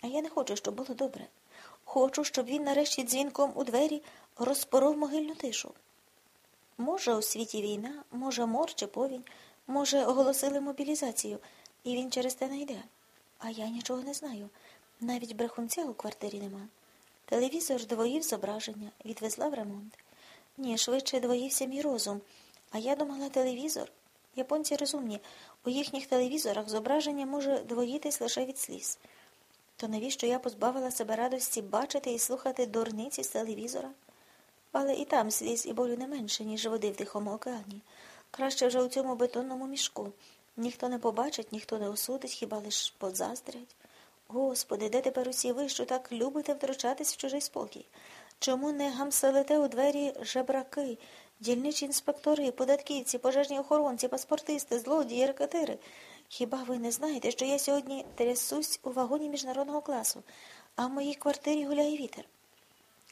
А я не хочу, щоб було добре. Хочу, щоб він нарешті дзвінком у двері розпоров могильну тишу. Може, у світі війна, може, мор чи повінь, може, оголосили мобілізацію, і він через те не йде. А я нічого не знаю. Навіть брехунця у квартирі нема. Телевізор двоїв зображення, відвезла в ремонт. Ні, швидше двоївся мій розум. А я думала, телевізор. Японці розумні. У їхніх телевізорах зображення може двоїтись лише від сліз. То навіщо я позбавила себе радості бачити і слухати дурниці з телевізора? Але і там сліз і болю не менше, ніж води в Тихому океані. Краще вже у цьому бетонному мішку. Ніхто не побачить, ніхто не осудить, хіба лиш позаздрять. Господи, де тепер усі ви, що так любите втручатись в чужий спокій? Чому не гамселите у двері жебраки, дільничі інспектори, податківці, пожежні охоронці, паспортисти, злодії, рекетири? Хіба ви не знаєте, що я сьогодні трясусь у вагоні міжнародного класу, а в моїй квартирі гуляє вітер?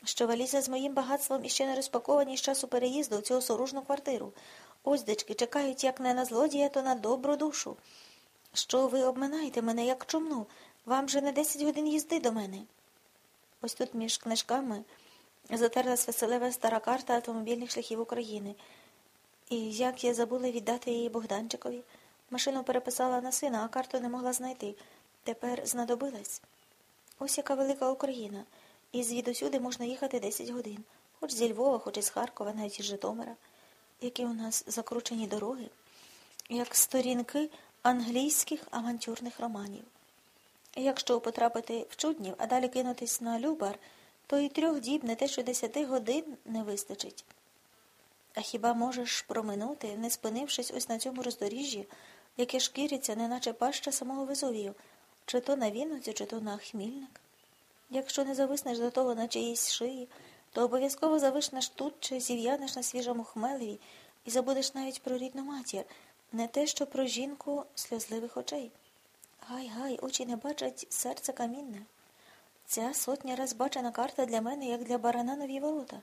Що валіза з моїм багатством іще не розпаковані з часу переїзду в цю осоружну квартиру. Ось дечки чекають як не на злодія, то на добру душу. Що ви обминаєте мене, як чумну? Вам же не десять годин їзди до мене. Ось тут між книжками затерлась веселева стара карта автомобільних шляхів України. І як я забула віддати її Богданчикові, машину переписала на сина, а карту не могла знайти. Тепер знадобилась. Ось яка велика Україна. І звідусюди можна їхати 10 годин, хоч зі Львова, хоч із Харкова, навіть із Житомира. Які у нас закручені дороги, як сторінки англійських авантюрних романів. Якщо потрапити в чуднів, а далі кинутись на Любар, то і трьох діб, не те, що десяти годин не вистачить. А хіба можеш проминути, не спинившись ось на цьому роздоріжжі, яке шкіриться, неначе паща самого Везувію, чи то на Вінницю, чи то на Хмільник? Якщо не зависнеш до того на чиїсь шиї, то обов'язково зависнеш тут чи зів'янеш на свіжому хмелеві і забудеш навіть про рідну матір, не те, що про жінку сльозливих очей. Гай, гай, очі не бачать, серце камінне. Ця сотня раз бачена карта для мене, як для барана нові ворота.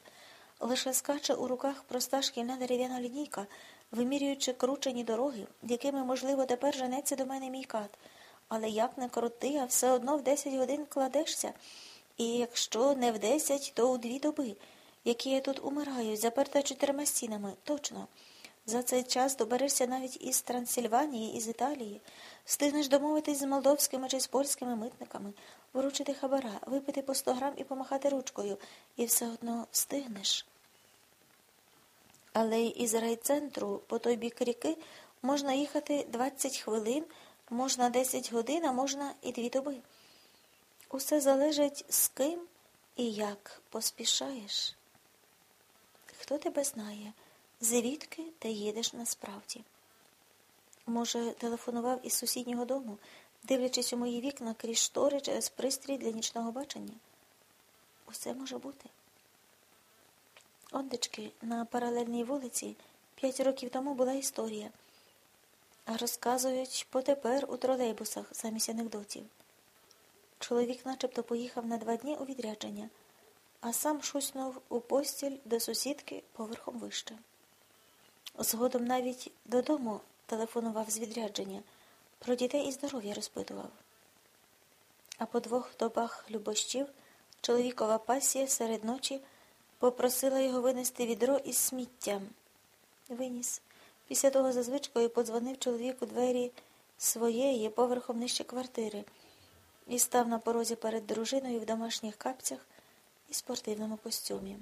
Лише скаче у руках проста шкільна дерев'яна лінійка, вимірюючи кручені дороги, якими, можливо, тепер женеться до мене мій кат. Але як не крути, а все одно в десять годин кладешся. І якщо не в десять, то у дві доби, які я тут умираю, заперта чотирма стінами, точно. За цей час доберешся навіть із Трансильванії, із Італії, встигнеш домовитись з молдовськими чи з польськими митниками, вручити хабара, випити по сто грам і помахати ручкою, і все одно встигнеш. Але із райцентру по той бік ріки можна їхати 20 хвилин, можна 10 годин, а можна і дві доби. Усе залежить з ким і як поспішаєш. Хто тебе знає? Звідки ти їдеш насправді? Може, телефонував із сусіднього дому, дивлячись у мої вікна крізь штори через пристрій для нічного бачення? Усе може бути. Ондечки, на паралельній вулиці п'ять років тому була історія. Розказують потепер у тролейбусах замість анекдотів. Чоловік начебто поїхав на два дні у відрядження, а сам шуснув у постіль до сусідки поверхом вище. Згодом навіть додому телефонував з відрядження, про дітей і здоров'я розпитував. А по двох добах любощів чоловікова пасія серед ночі попросила його винести відро із сміттям. Виніс. Після того за звичкою подзвонив чоловіку двері своєї поверхом нижче квартири і став на порозі перед дружиною в домашніх капцях і спортивному костюмі.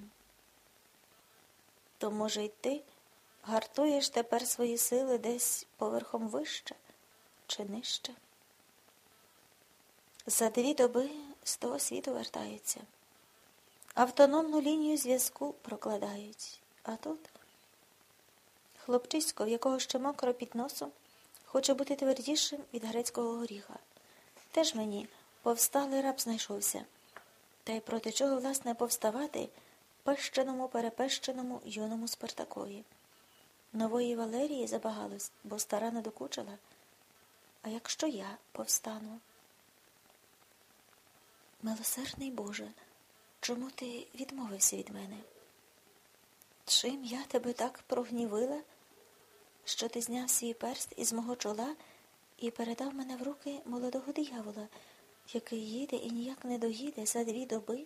То, може, й ти гартуєш тепер свої сили десь поверхом вище чи нижче? За дві доби з того світу вертаються. Автономну лінію зв'язку прокладають. А тут хлопчисько, в якого ще мокро під носом, хоче бути твердішим від грецького горіха. Теж мені повсталий раб знайшовся. Та й проти чого, власне, повставати пещеному, перепещеному юному Спартакові. Нової Валерії забагалось, бо стара не докучила. А якщо я повстану? Милосердний Боже, чому ти відмовився від мене? Чим я тебе так прогнівила, що ти зняв свій перст із мого чола і передав мене в руки молодого диявола, який їде і ніяк не доїде за дві доби